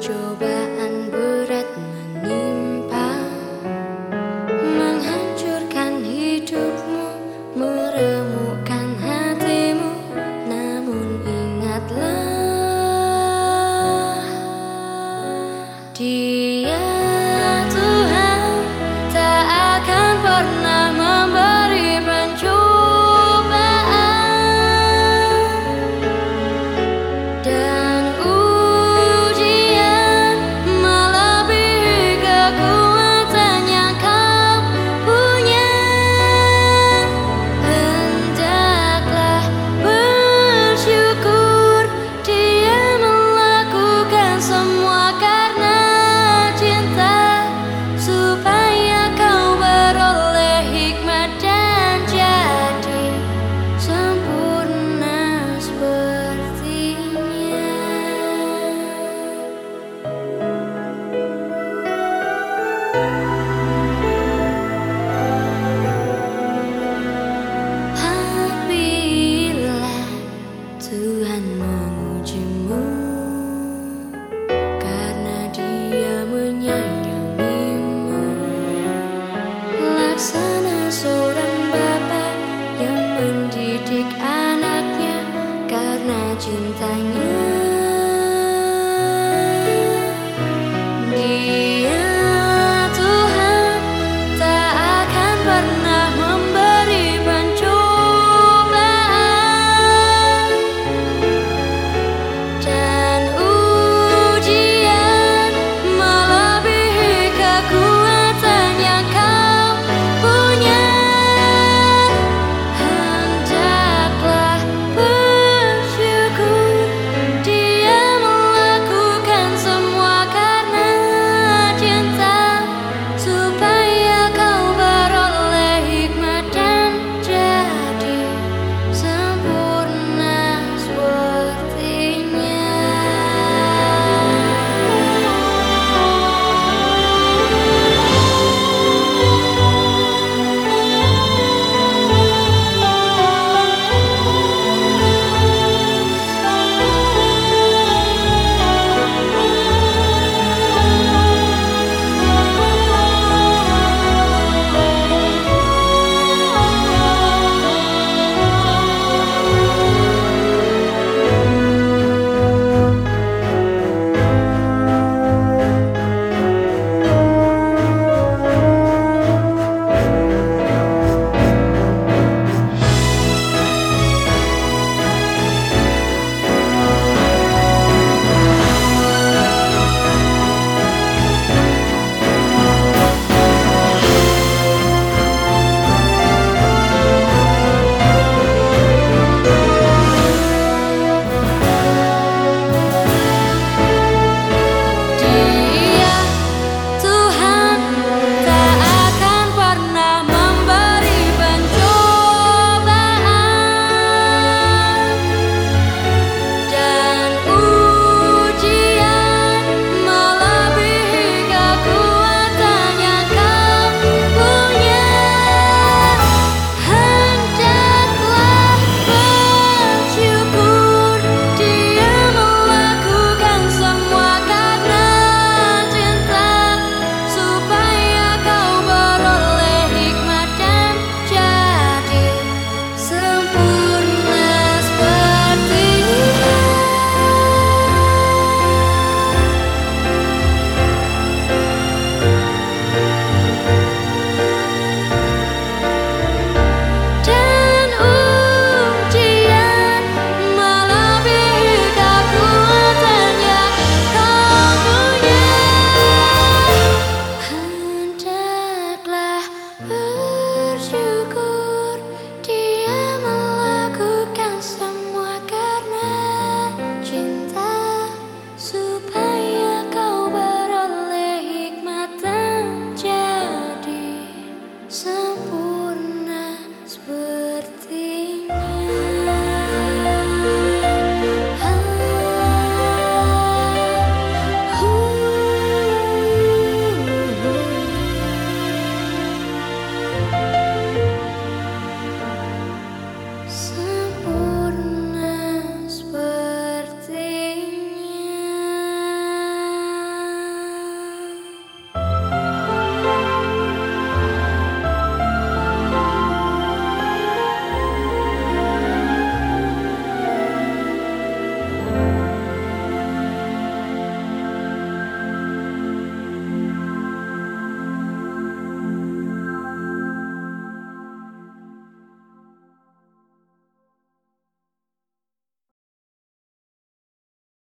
Cobaan berat menimpa Menghancurkan hidupmu Meremukkan hatimu Namun ingatlah Di